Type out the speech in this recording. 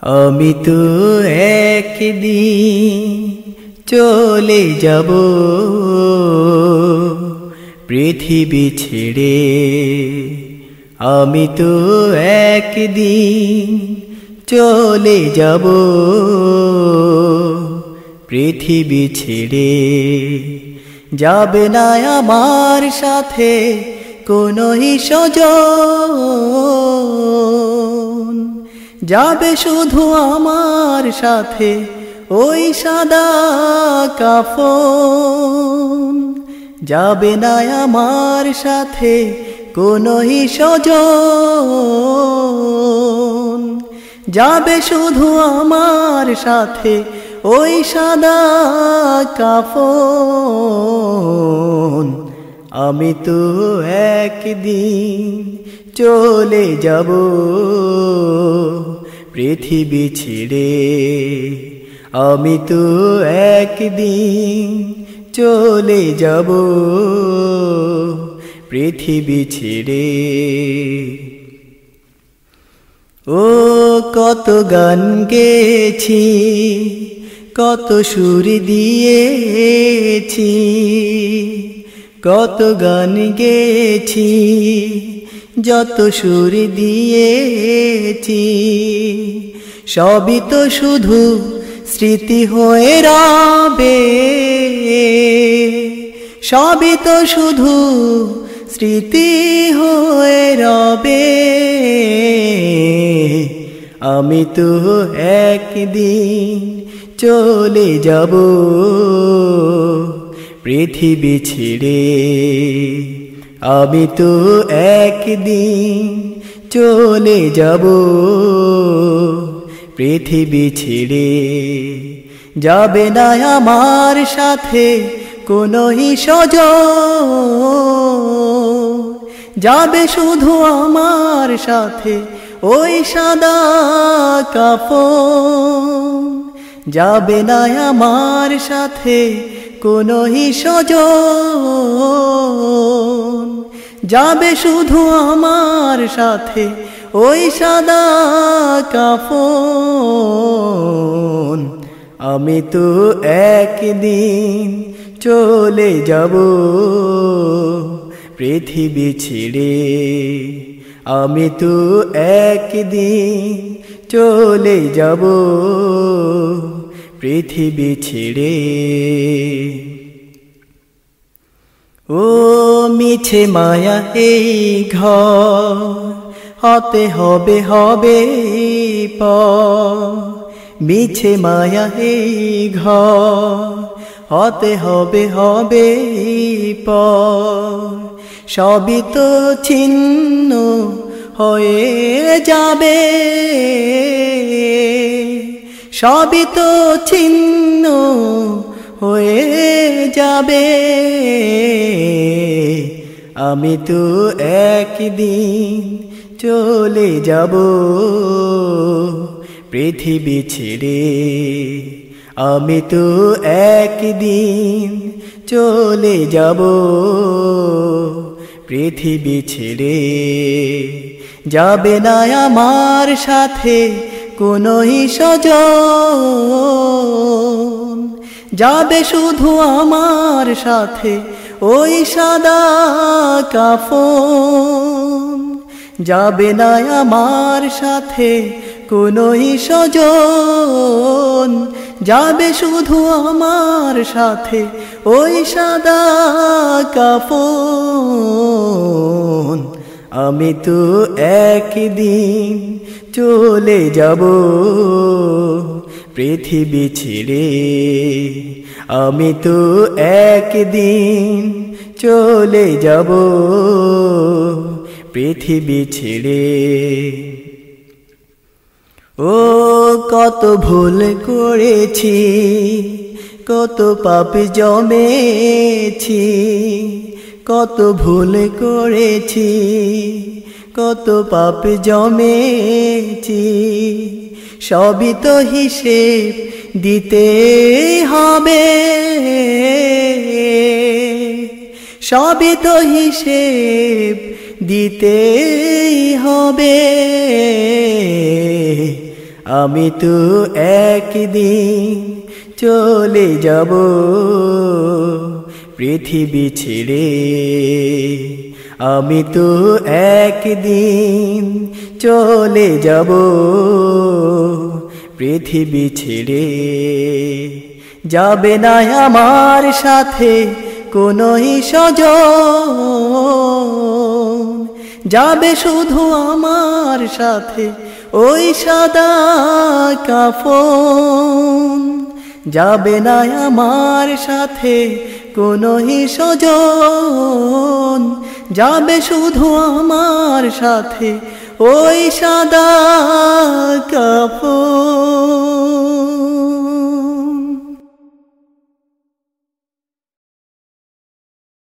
আমি তো একদিন চলে যাব। পৃথিবী ছেড়ে আমি তো একদিন চলে যাব। পৃথিবী ছেড়ে যাবে না আমার সাথে কোনো সজন। যাবে শুধু আমার সাথে ওই সাদা কাফন। যাবে না আমার সাথে কোনো সজন যাবে শুধু আমার সাথে ওই সাদা কাফন। আমি তো একদিন চলে যাব। পৃথিবী ছেড়ে আমি তো একদিন চলে যাব। পৃথিবী ছেড়ে। ও কত গান গেছি কত সুর দিয়েছি, কত গান গেছি যত সুর দিয়েছি, সবই তো শুধু স্মৃতি হয়ে রবে। সবই তো শুধু স্মৃতি হয়ে রবে। আমি তো একদিন চলে যাব পৃথিবী ছেড়ে। আমি তো একদিন চলে যাব। পৃথিবী ছেড়ে যাবে না আমার সাথে কোনো সজ যাবে শুধু আমার সাথে ওই সাদা কাপড় যাবে না আমার সাথে কোনো সজন। যাবে শুধু আমার সাথে ওই সাদা কাফন। আমি তো একদিন চলে যাব পৃথিবী ছেড়ে। আমি তো একদিন চলে যাব পৃথিবী ছেড়ে। ও মিছে মায়া, এই ঘর হতে হবে হবে প মিছে মায়া, এই ঘর হতে হবে হবে প সবই তো ছিন্ন হয়ে যাবে, সবই তো ছিন্ন হয়ে যাবে। আমি তো একদিন চলে যাব পৃথিবী ছেড়ে। আমি তো একদিন চলে যাব পৃথিবী ছেড়ে। যাবে না আমার সাথে কোনো সজন যাবে শুধু আমার সাথে ওই সাদা কাফন। যাবে না আমার সাথে কোনো সজন যাবে শুধু আমার সাথে ওই সাদা কাফন। আমি তো একদিন চলে যাব। পৃথিবী ছেড়ে আমি তো একদিন চলে যাব। পৃথিবী ছেড়ে। ও কত ভুল করেছি, কত পাপ জমেছি, কত ভুল করেছি, কত পাপ জমেছি। সবই হিসেব দিতে হবে। সবই তো হিসেব দিতেই হবে। আমি তো একদিন চলে যাব পৃথিবী ছেড়ে। আমি তো একদিন চলে যাব পৃথিবী ছেড়ে। যাবে না আমার সাথে কোনো সজন যাবে শুধু আমার সাথে ওই সাদা কাফন। যাবে না আমার সাথে কোনো সজন যাবে শুধু আমার সাথে ওই সাদা কাফন